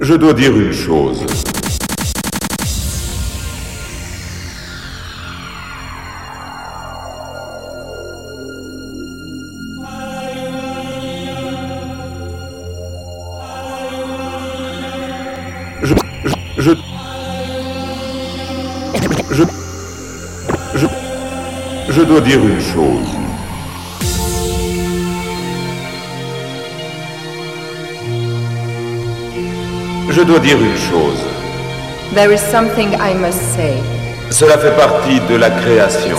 Je dois dire une chose. Je, je, je, je, je, dois dire une chose. Dois dire une chose. There is something I must say. Cela fait partie de la création.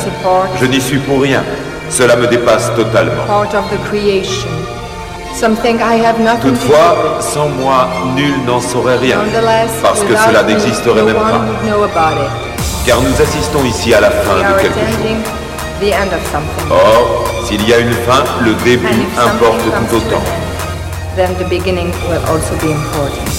Je n'y suis pour rien. Cela me dépasse totalement. part of the creation. Something I have nothing Toutefois, sans moi, nul n'en saurait rien, parce que cela n'existerait même pas. Car nous assistons ici à la fin We de quelque chose. Or, s'il y a une fin, le début importe tout to autant. an end, then the beginning will also be important.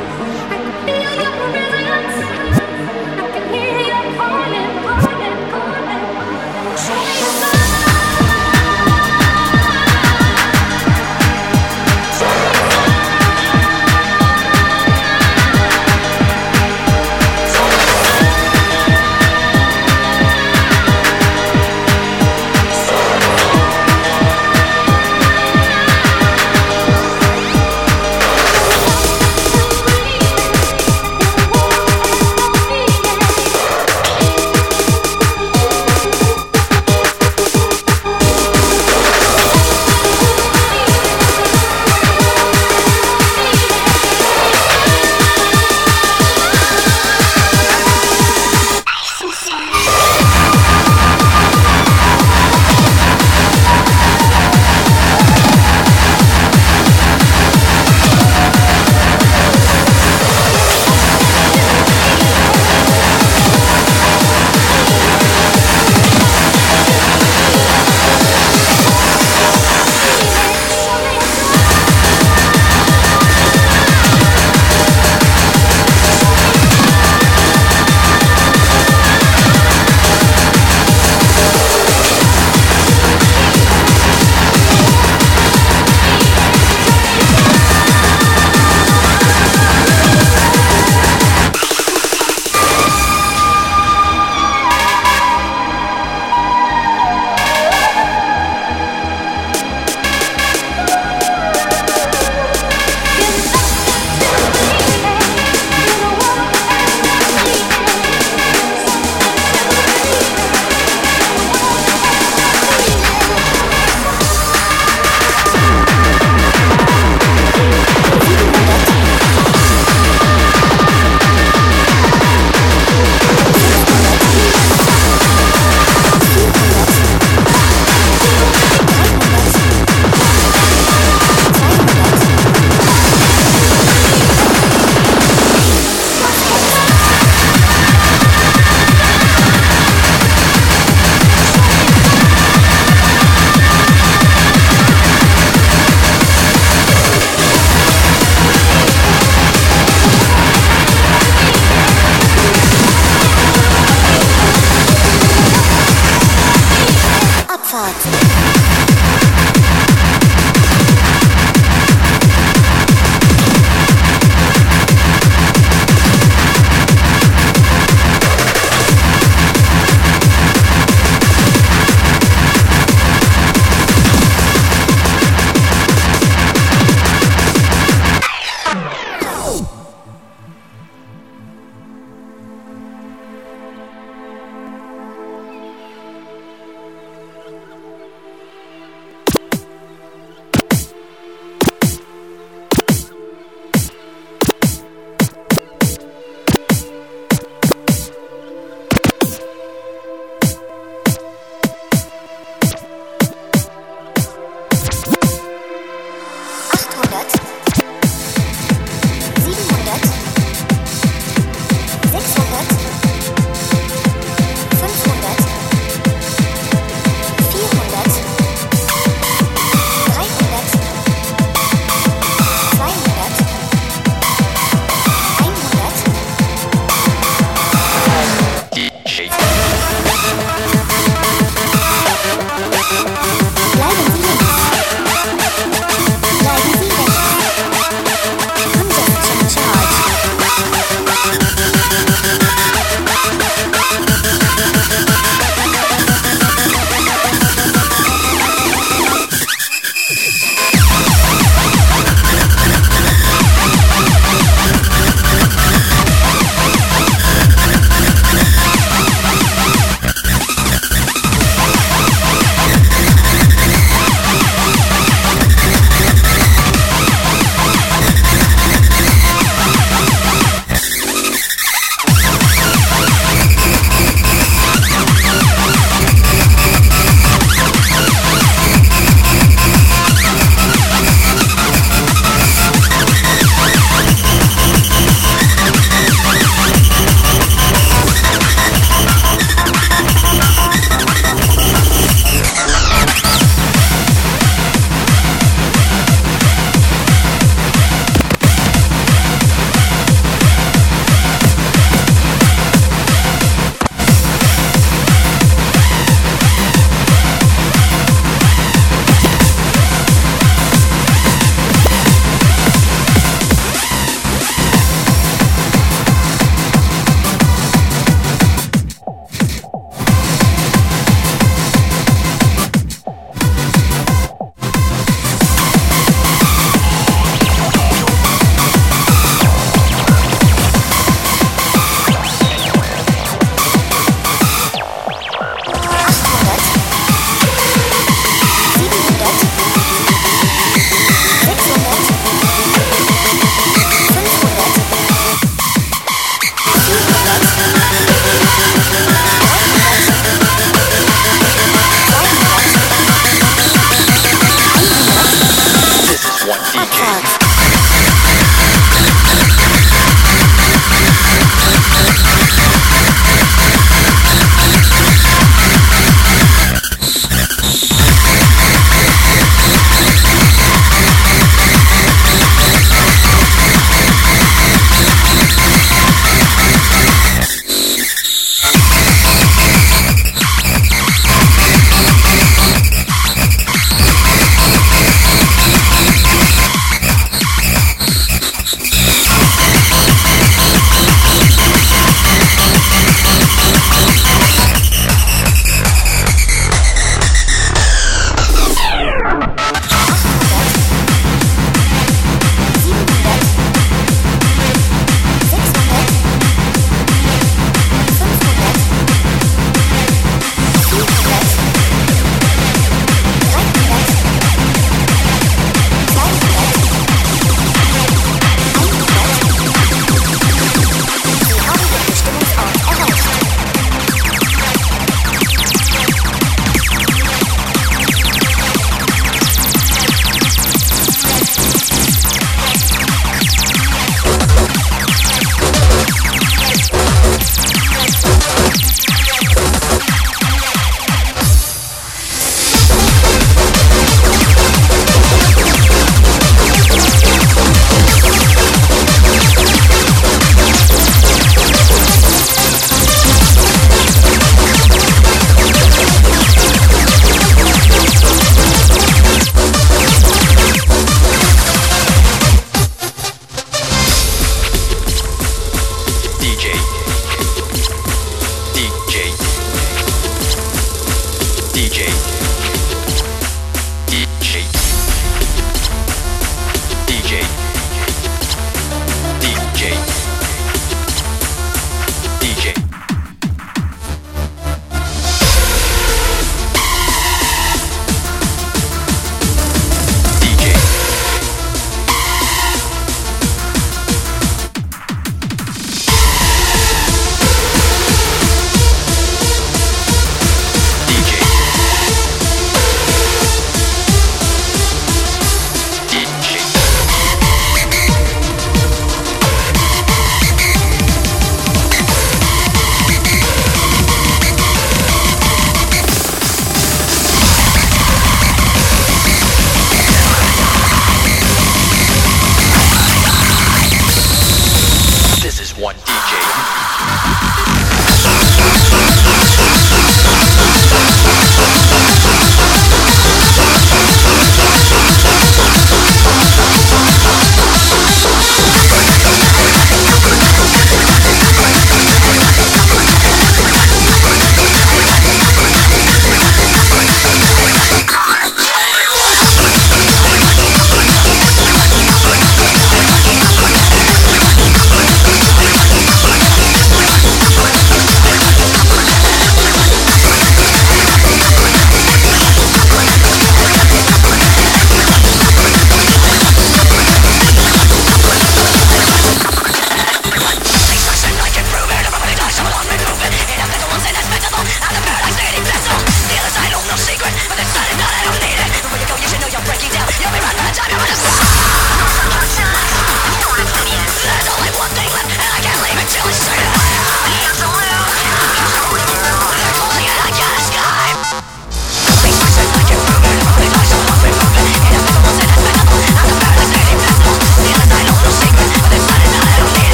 DJ.